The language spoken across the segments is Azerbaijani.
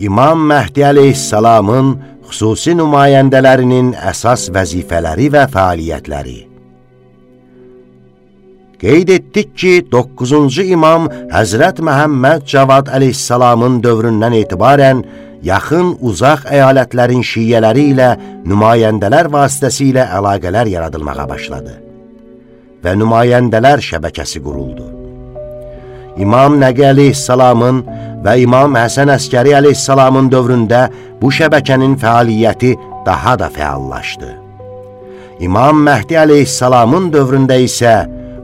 İmam Məhdi əleyhissalamın xüsusi nümayəndələrinin əsas vəzifələri və fəaliyyətləri. Qeyd etdik ki, 9-cu imam Həzrət Məhəmməd Cavad əleyhissalamın dövründən etibarən yaxın, uzaq əyalətlərin şiyyələri ilə nümayəndələr vasitəsilə əlaqələr yaradılmağa başladı və nümayəndələr şəbəkəsi quruldu. İmam Nəqi əleyhissalamın və İmam Həsən Əskəri əleyhissalamın dövründə bu şəbəkənin fəaliyyəti daha da fəallaşdı. İmam Məhdi əleyhissalamın dövründə isə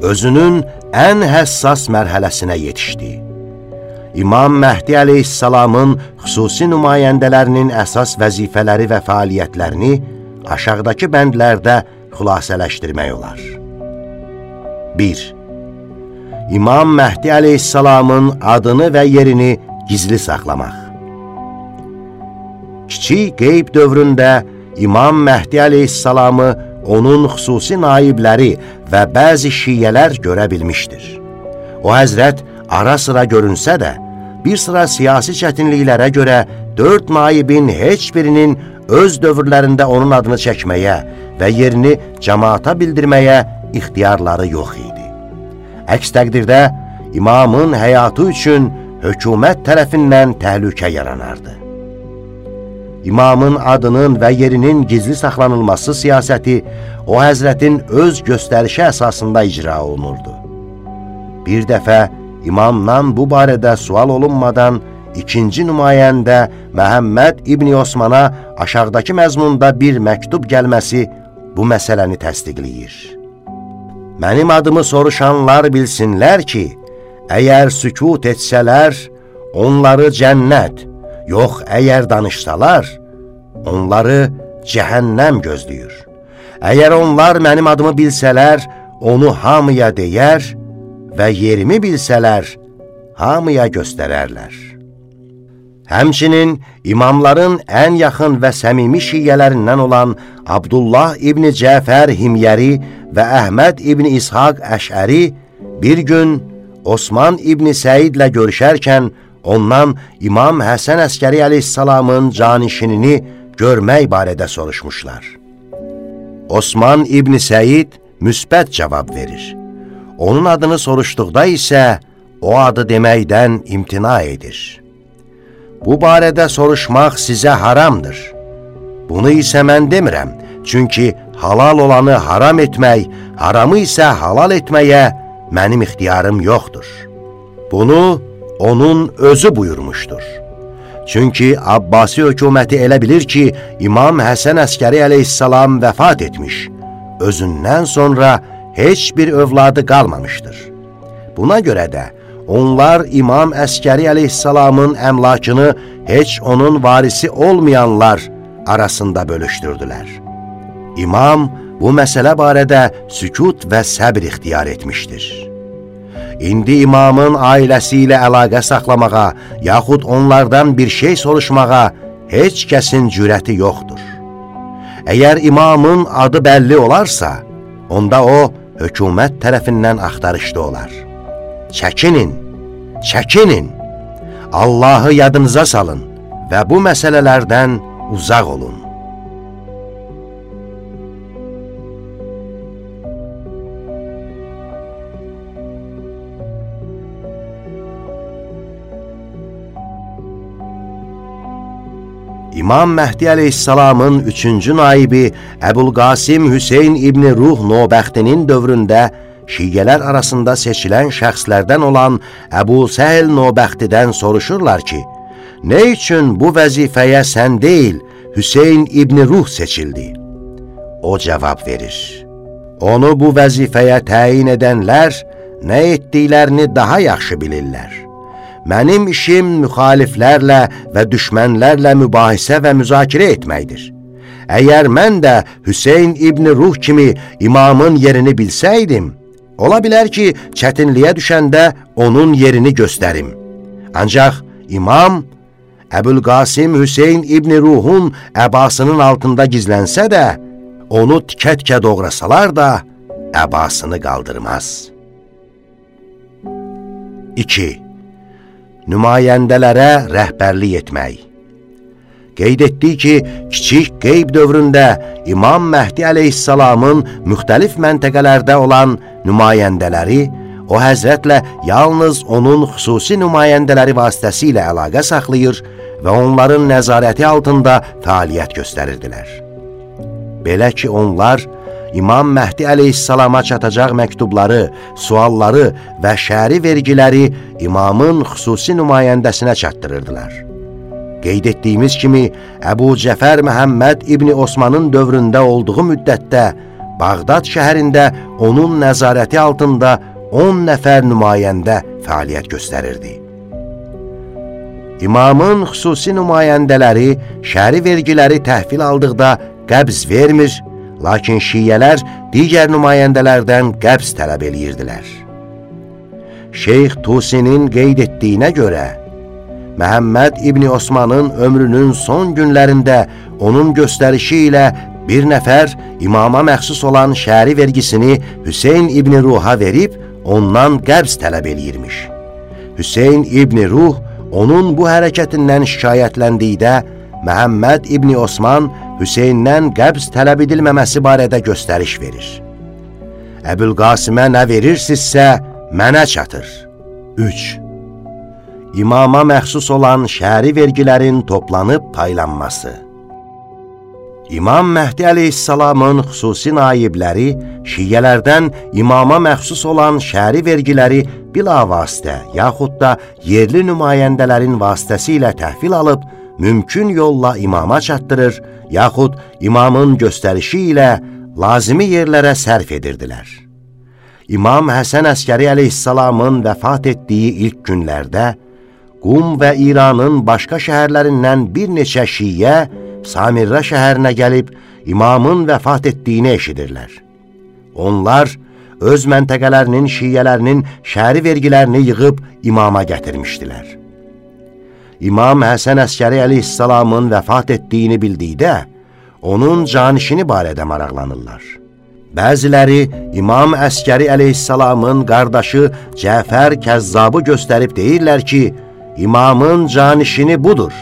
özünün ən həssas mərhələsinə yetişdi. İmam Məhdi əleyhissalamın xüsusi nümayəndələrinin əsas vəzifələri və fəaliyyətlərini aşağıdakı bəndlərdə xülasələşdirmək olar. 1. İmam Məhdi əleyhissalamın adını və yerini gizli saxlamaq. Kiçik qeyb dövründə İmam Məhdi əleyhissalamı onun xüsusi naibləri və bəzi şiyələr görə bilmişdir. O həzrət ara sıra görünsə də, bir sıra siyasi çətinliklərə görə dörd naibin heç birinin öz dövrlərində onun adını çəkməyə və yerini cəmaata bildirməyə ixtiyarları yox idi. Əks təqdirdə imamın həyatı üçün hökumət tərəfindən təhlükə yaranardı. İmamın adının və yerinin gizli saxlanılması siyasəti o həzrətin öz göstərişi əsasında icra olunurdu. Bir dəfə imamdan bu barədə sual olunmadan ikinci nümayəndə Məhəmməd İbni Osmana aşağıdakı məzmunda bir məktub gəlməsi bu məsələni təsdiqləyir mənim adımı soruşanlar bilsinlər ki, əgər sükut etsələr, onları cənnət, yox əgər danışsalar, onları cəhənnəm gözləyir. Əgər onlar mənim adımı bilsələr, onu hamıya deyər və yerimi bilsələr, hamıya göstərərlər. Həmçinin imamların ən yaxın və səmimi şiyyələrindən olan Abdullah İbni Cəfər Himyəri və Əhməd İbni İshaq Əşəri bir gün Osman İbni Səidlə görüşərkən ondan İmam Həsən Əskəri əleyhissalamın canişinini görmək barədə soruşmuşlar. Osman İbni Səid müsbət cavab verir. Onun adını soruşduqda isə o adı deməkdən imtina edir. Bu barədə soruşmaq sizə haramdır. Bunu isə mən demirəm, çünki halal olanı haram etmək, haramı isə halal etməyə mənim ixtiyarım yoxdur. Bunu onun özü buyurmuşdur. Çünki Abbasi hökuməti elə bilir ki, İmam Həsən Əskəri əleyhissalam vəfat etmiş, özündən sonra heç bir övladı qalmamışdır. Buna görə də, Onlar İmam Əskəri əleyhissalamın əmlakını heç onun varisi olmayanlar arasında bölüşdürdülər. İmam bu məsələ barədə sükut və səbr ixtiyar etmişdir. İndi imamın ailəsi ilə əlaqə saxlamağa, yaxud onlardan bir şey soruşmağa heç kəsin cürəti yoxdur. Əgər imamın adı bəlli olarsa, onda o, hökumət tərəfindən axtarışda olar. Çəkinin, çəkinin, Allahı yadınıza salın və bu məsələlərdən uzaq olun. İmam Məhdi əleyhissalamın üçüncü naibi Əbul Qasim Hüseyin İbni Ruh Nobəxtinin dövründə şiyyələr arasında seçilən şəxslərdən olan Əbu Səhl Nobəxtidən soruşurlar ki, nə üçün bu vəzifəyə sən deyil, Hüseyin İbni Ruh seçildi? O cavab verir, onu bu vəzifəyə təyin edənlər nə etdiklərini daha yaxşı bilirlər. Mənim işim müxaliflərlə və düşmənlərlə mübahisə və müzakirə etməkdir. Əgər mən də Hüseyin İbni Ruh kimi imamın yerini bilsəydim, Ola bilər ki, çətinliyə düşəndə onun yerini göstərim. Ancaq imam Əbülqasim Hüseyin İbni Ruhun əbasının altında gizlənsə də, onu tikə-tikə doğrasalar da, əbasını qaldırmaz. 2. Nümayəndələrə rəhbərlik etmək qeyd etdik ki, kiçik qeyb dövründə İmam Məhdi əleyhissalamın müxtəlif məntəqələrdə olan nümayəndələri o həzrətlə yalnız onun xüsusi nümayəndələri vasitəsilə əlaqə saxlayır və onların nəzarəti altında fəaliyyət göstərirdilər. Belə ki, onlar İmam Məhdi əleyhissalama çatacaq məktubları, sualları və şəri vergiləri imamın xüsusi nümayəndəsinə çatdırırdılar. Qeyd etdiyimiz kimi, Əbu Cəfər Məhəmməd İbni Osmanın dövründə olduğu müddətdə Bağdad şəhərində onun nəzarəti altında 10 nəfər nümayəndə fəaliyyət göstərirdi. İmamın xüsusi nümayəndələri şəri vergiləri təhvil aldıqda qəbz vermir, lakin şiyələr digər nümayəndələrdən qəbz tələb eləyirdilər. Şeyx Tusinin qeyd etdiyinə görə, Məhəmməd İbni Osmanın ömrünün son günlərində onun göstərişi ilə bir nəfər imama məxsus olan şəri vergisini Hüseyn İbni Ruha verib, ondan qəbz tələb eləyirmiş. Hüseyn İbni Ruh onun bu hərəkətindən şikayətləndikdə, Məhəmməd İbni Osman Hüseyndən qəbz tələb edilməməsi barədə göstəriş verir. Əbülqasimə nə verirsinizsə, mənə çatır. 3. İmama məxsus olan şəri vergilərin toplanıb paylanması. İmam Məhdi əleyhissalamın xüsusi naibləri şiyələrdən imama məxsus olan şəri vergiləri bilavasitə yaxud da yerli nümayəndələrin vasitəsilə təhvil alıb, mümkün yolla imama çatdırır, yaxud imamın göstərişi ilə lazimi yerlərə sərf edirdilər. İmam Həsən Əskəri əleyhissalamın vəfat etdiyi ilk günlərdə Qum və İranın başqa şəhərlərindən bir neçə şiyə Samirra şəhərinə gəlib imamın vəfat etdiyini eşidirlər. Onlar öz məntəqələrinin şiyələrinin şəri vergilərini yığıb imama gətirmişdilər. İmam Həsən Əskəri əleyhissalamın vəfat etdiyini bildikdə, onun canişini barədə maraqlanırlar. Bəziləri İmam Əskəri əleyhissalamın qardaşı Cəfər Kəzzabı göstərib deyirlər ki, imamın canişini budur.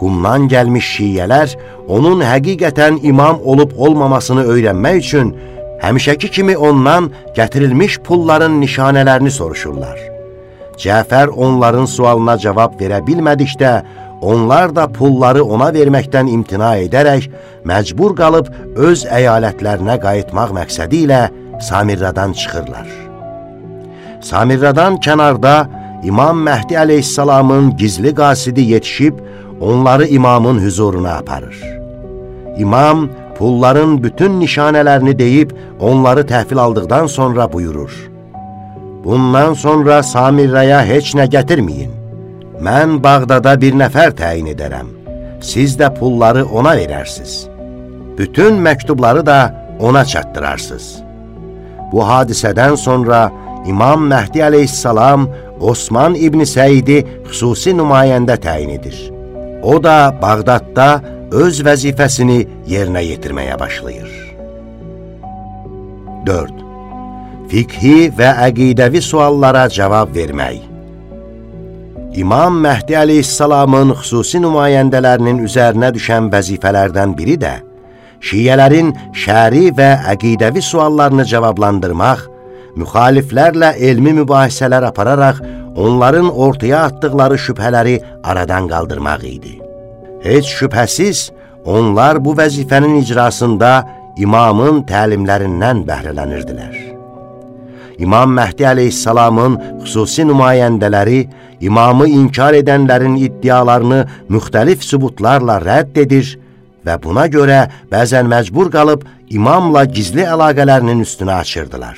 Qumdan gəlmiş şiyələr onun həqiqətən imam olub-olmamasını öyrənmək üçün həmişəki kimi ondan gətirilmiş pulların nişanələrini soruşurlar. Cəfər onların sualına cavab verə bilmədikdə, onlar da pulları ona verməkdən imtina edərək, məcbur qalıb öz əyalətlərinə qayıtmaq məqsədi ilə Samirradan çıxırlar. Samirradan kənarda İmam Məhdi əleyhissalamın gizli qasidi yetişib, onları imamın hüzuruna aparır. İmam pulların bütün nişanələrini deyib onları təhvil aldıqdan sonra buyurur. Bundan sonra Samirraya heç nə gətirməyin. Mən Bağdada bir nəfər təyin edərəm. Siz də pulları ona verərsiniz. Bütün məktubları da ona çatdırarsınız. Bu hadisədən sonra İmam Məhdi əleyhissalam Osman İbni Səidi xüsusi nümayəndə təyin edir. O da Bağdadda öz vəzifəsini yerinə yetirməyə başlayır. 4. Fiqhi və əqidəvi suallara cavab vermək İmam Məhdi əleyhissalamın xüsusi nümayəndələrinin üzərinə düşən vəzifələrdən biri də şiyələrin şəri və əqidəvi suallarını cavablandırmaq, müxaliflərlə elmi mübahisələr apararaq onların ortaya atdıqları şübhələri aradan qaldırmaq idi. Heç şübhəsiz, onlar bu vəzifənin icrasında imamın təlimlərindən bəhrələnirdilər. İmam Məhdi əleyhissalamın xüsusi nümayəndələri imamı inkar edənlərin iddialarını müxtəlif sübutlarla rədd edir və buna görə bəzən məcbur qalıb imamla gizli əlaqələrinin üstünə açırdılar.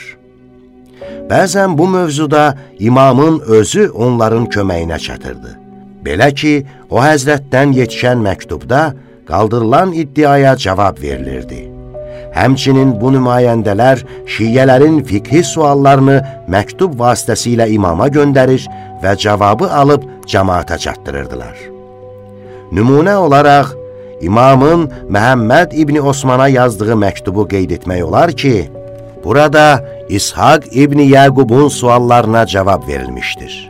Bəzən bu mövzuda imamın özü onların köməyinə çatırdı. Belə ki, o həzrətdən yetişən məktubda qaldırılan iddiaya cavab verilirdi. Həmçinin bu nümayəndələr şiyələrin fiqhi suallarını məktub vasitəsilə imama göndərir və cavabı alıb cəmaata çatdırırdılar. Nümunə olaraq, imamın Məhəmməd İbni Osmana yazdığı məktubu qeyd etmək olar ki, Burada İshak İbni Yəqubun suallarına cavab verilmişdir.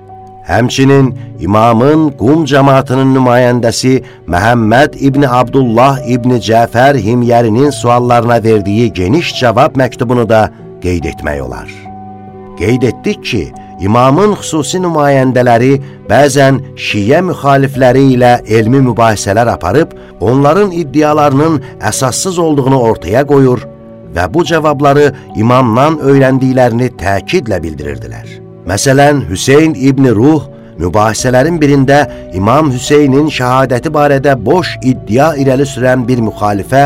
Həmçinin imamın qum cəmaatının nümayəndəsi Məhəmməd İbni Abdullah İbni Cəfər Himyərinin suallarına verdiyi geniş cavab məktubunu da qeyd etmək olar. Qeyd etdik ki, imamın xüsusi nümayəndələri bəzən şiyə müxalifləri ilə elmi mübahisələr aparıb, onların iddialarının əsassız olduğunu ortaya qoyur və bu cavabları imamdan öyrəndiklərini təkidlə bildirirdilər. Məsələn, Hüseyn İbni Ruh mübahisələrin birində İmam Hüseynin şəhadəti barədə boş iddia irəli sürən bir müxalifə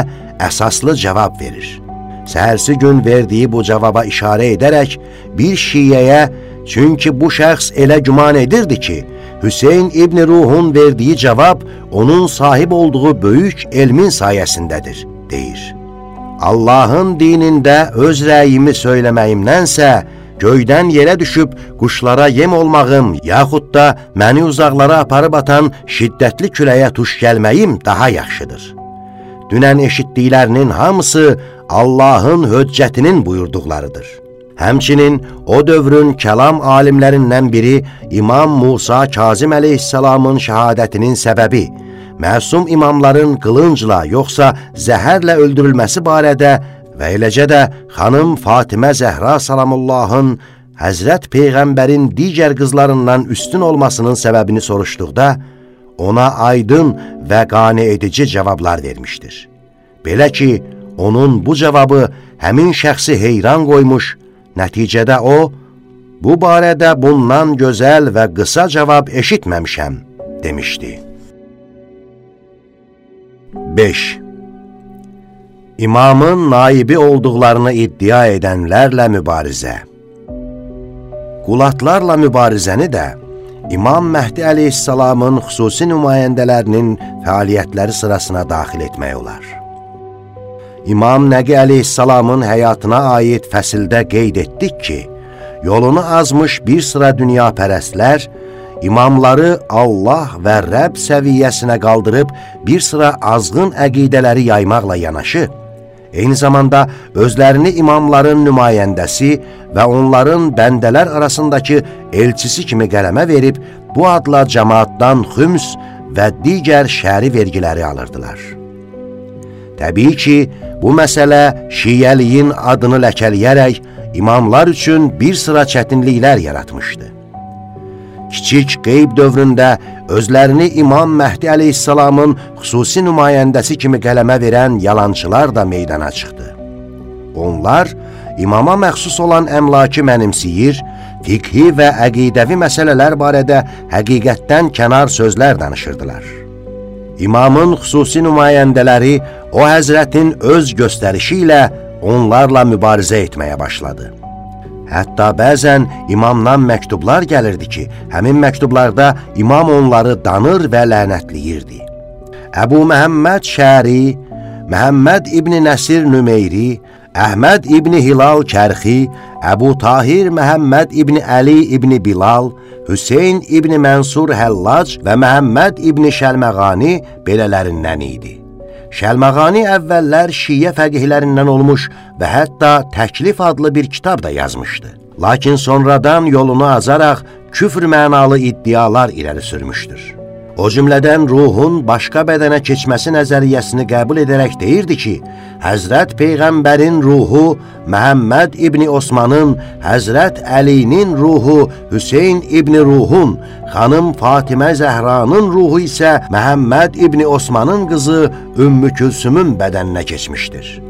əsaslı cavab verir. Səhərsi gün verdiyi bu cavaba işarə edərək bir şiyəyə, çünki bu şəxs elə güman edirdi ki, Hüseyn İbni Ruhun verdiyi cavab onun sahib olduğu böyük elmin sayəsindədir, deyir. Allahın dinində öz rəyimi söyləməyimdənsə, göydən yerə düşüb quşlara yem olmağım, yaxud da məni uzaqlara aparıb atan şiddətli küləyə tuş gəlməyim daha yaxşıdır. Dünən eşitdiklərinin hamısı Allahın höccətinin buyurduqlarıdır. Həmçinin o dövrün kəlam alimlərindən biri İmam Musa Kazim əleyhissalamın şəhadətinin səbəbi, məsum imamların qılıncla yoxsa zəhərlə öldürülməsi barədə və eləcə də xanım Fatimə Zəhra salamullahın Həzrət Peyğəmbərin digər qızlarından üstün olmasının səbəbini soruşduqda, ona aydın və qane edici cavablar vermişdir. Belə ki, onun bu cavabı həmin şəxsi heyran qoymuş, nəticədə o, bu barədə bundan gözəl və qısa cavab eşitməmişəm, demişdi. 5 imamın naibi olduqlarını iddia edənlərlə mübarizə. Qulatlarla mübarizəni də İmam Məhdi əleyhissalamın xüsusi nümayəndələrinin fəaliyyətləri sırasına daxil etmək olar. İmam Nəqi əleyhissalamın həyatına aid fəsildə qeyd etdik ki, yolunu azmış bir sıra dünya pərəstlər, imamları Allah və Rəbb səviyyəsinə qaldırıb bir sıra azğın əqidələri yaymaqla yanaşı, eyni zamanda özlərini imamların nümayəndəsi və onların bəndələr arasındakı elçisi kimi qələmə verib, bu adla cəmaatdan xüms və digər şəri vergiləri alırdılar. Təbii ki, bu məsələ şiyəliyin adını ləkələyərək imamlar üçün bir sıra çətinliklər yaratmışdı kiçik qeyb dövründə özlərini İmam Məhdi əleyhissalamın xüsusi nümayəndəsi kimi qələmə verən yalançılar da meydana çıxdı. Onlar imama məxsus olan əmlakı mənimsiyir, fiqhi və əqidəvi məsələlər barədə həqiqətdən kənar sözlər danışırdılar. İmamın xüsusi nümayəndələri o həzrətin öz göstərişi ilə onlarla mübarizə etməyə başladı. Hətta bəzən imamdan məktublar gəlirdi ki, həmin məktublarda imam onları danır və lənətləyirdi. Əbu Məhəmməd Şəri, Məhəmməd İbni Nəsir Nümeyri, Əhməd İbni Hilal Kərxi, Əbu Tahir Məhəmməd İbni Əli İbni Bilal, Hüseyn İbni Mənsur Həllac və Məhəmməd İbni Şəlməğani belələrindən idi. Şəlməğani əvvəllər şiyə fəqihlərindən olmuş və hətta Təklif adlı bir kitab da yazmışdı. Lakin sonradan yolunu azaraq küfr mənalı iddialar irəli sürmüşdür. O cümlədən ruhun başqa bədənə keçməsi nəzəriyyəsini qəbul edərək deyirdi ki, Həzrət Peyğəmbərin ruhu Məhəmməd İbni Osmanın, Həzrət Əlinin ruhu Hüseyn İbni Ruhun, xanım Fatimə Zəhranın ruhu isə Məhəmməd İbni Osmanın qızı Ümmü Külsümün bədəninə keçmişdir.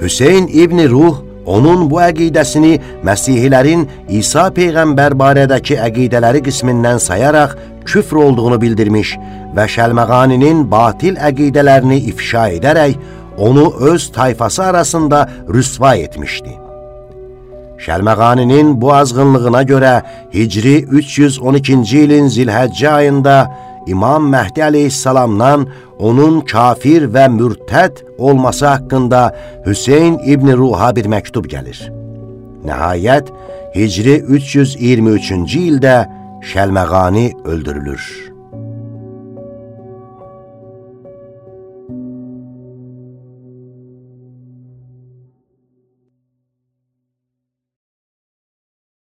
Hüseyn İbni Ruh onun bu əqidəsini Məsihilərin İsa Peyğəmbər barədəki əqidələri qismindən sayaraq küfr olduğunu bildirmiş və Şəlməğaninin batil əqidələrini ifşa edərək onu öz tayfası arasında rüsva etmişdi. Şəlməğaninin bu azğınlığına görə Hicri 312-ci ilin Zilhəccə ayında İmam Məhdi əleyhissalamdan onun kafir və mürtəd olması haqqında Hüseyn İbni Ruha bir məktub gəlir. Nəhayət, Hicri 323-cü ildə Şəlməğani öldürülür.